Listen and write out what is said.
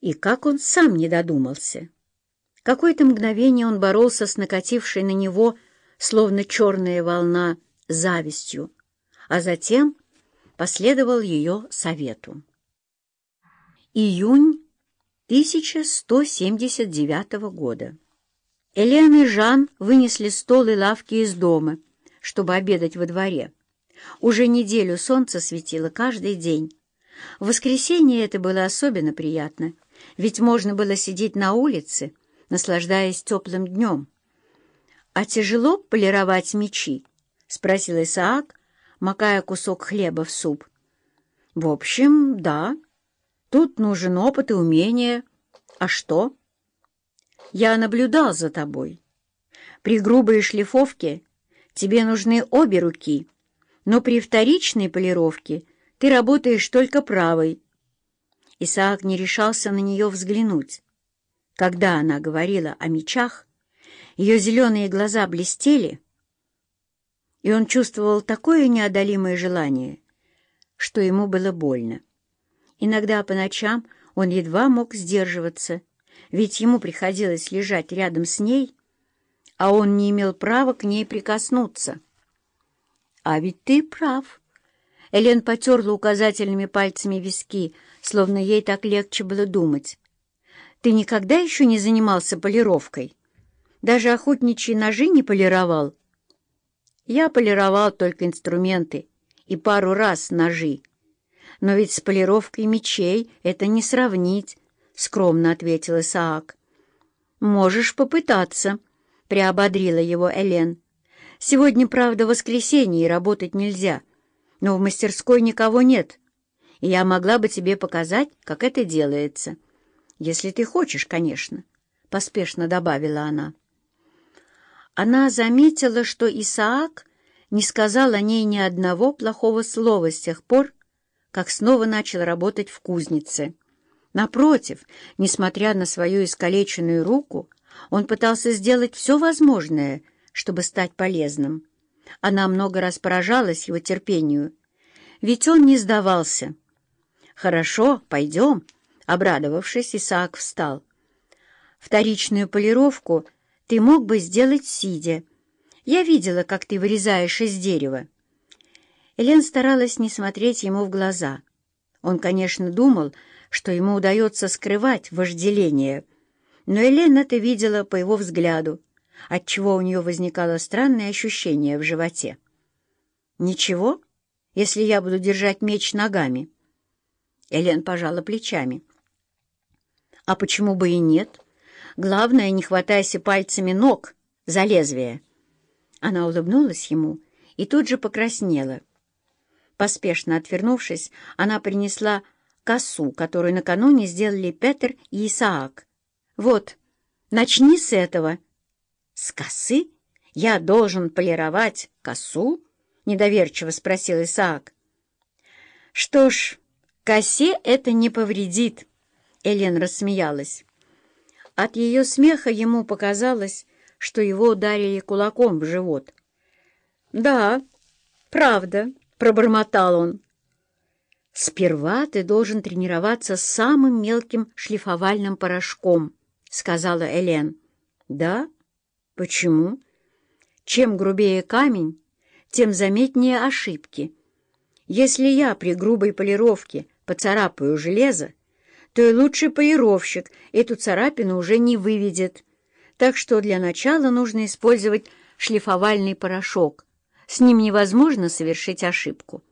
И как он сам не додумался? Какое-то мгновение он боролся с накатившей на него, словно черная волна, завистью, а затем последовал ее совету. Июнь 1179 года. Элен и Жан вынесли стол и лавки из дома, чтобы обедать во дворе. Уже неделю солнце светило каждый день. В воскресенье это было особенно приятно, ведь можно было сидеть на улице, наслаждаясь теплым днем. «А тяжело полировать мечи?» — спросил Исаак, макая кусок хлеба в суп. «В общем, да. Тут нужен опыт и умение. А что?» «Я наблюдал за тобой. При грубой шлифовке тебе нужны обе руки, но при вторичной полировке ты работаешь только правой». Исаак не решался на нее взглянуть. Когда она говорила о мечах, ее зеленые глаза блестели, и он чувствовал такое неодолимое желание, что ему было больно. Иногда по ночам он едва мог сдерживаться, ведь ему приходилось лежать рядом с ней, а он не имел права к ней прикоснуться. «А ведь ты прав!» Элен потерла указательными пальцами виски, словно ей так легче было думать. «Ты никогда еще не занимался полировкой? Даже охотничьи ножи не полировал?» «Я полировал только инструменты и пару раз ножи. Но ведь с полировкой мечей это не сравнить», — скромно ответил Исаак. «Можешь попытаться», — приободрила его Элен. «Сегодня, правда, воскресенье, и работать нельзя» но в мастерской никого нет, и я могла бы тебе показать, как это делается. Если ты хочешь, конечно», — поспешно добавила она. Она заметила, что Исаак не сказал о ней ни одного плохого слова с тех пор, как снова начал работать в кузнице. Напротив, несмотря на свою искалеченную руку, он пытался сделать все возможное, чтобы стать полезным. Она много раз поражалась его терпению, ведь он не сдавался. «Хорошо, пойдем», — обрадовавшись, Исаак встал. «Вторичную полировку ты мог бы сделать сидя. Я видела, как ты вырезаешь из дерева». Элен старалась не смотреть ему в глаза. Он, конечно, думал, что ему удается скрывать вожделение, но Элен это видела по его взгляду, отчего у нее возникало странное ощущение в животе. «Ничего, если я буду держать меч ногами?» Элен пожала плечами. «А почему бы и нет? Главное, не хватайся пальцами ног за лезвие». Она улыбнулась ему и тут же покраснела. Поспешно отвернувшись, она принесла косу, которую накануне сделали Петр и Исаак. «Вот, начни с этого». «С косы? Я должен полировать косу?» — недоверчиво спросил Исаак. «Что ж, косе это не повредит», — Элен рассмеялась. От ее смеха ему показалось, что его ударили кулаком в живот. «Да, правда», — пробормотал он. «Сперва ты должен тренироваться с самым мелким шлифовальным порошком», — сказала Элен. «Да?» Почему? Чем грубее камень, тем заметнее ошибки. Если я при грубой полировке поцарапаю железо, то и лучший полировщик эту царапину уже не выведет. Так что для начала нужно использовать шлифовальный порошок. С ним невозможно совершить ошибку.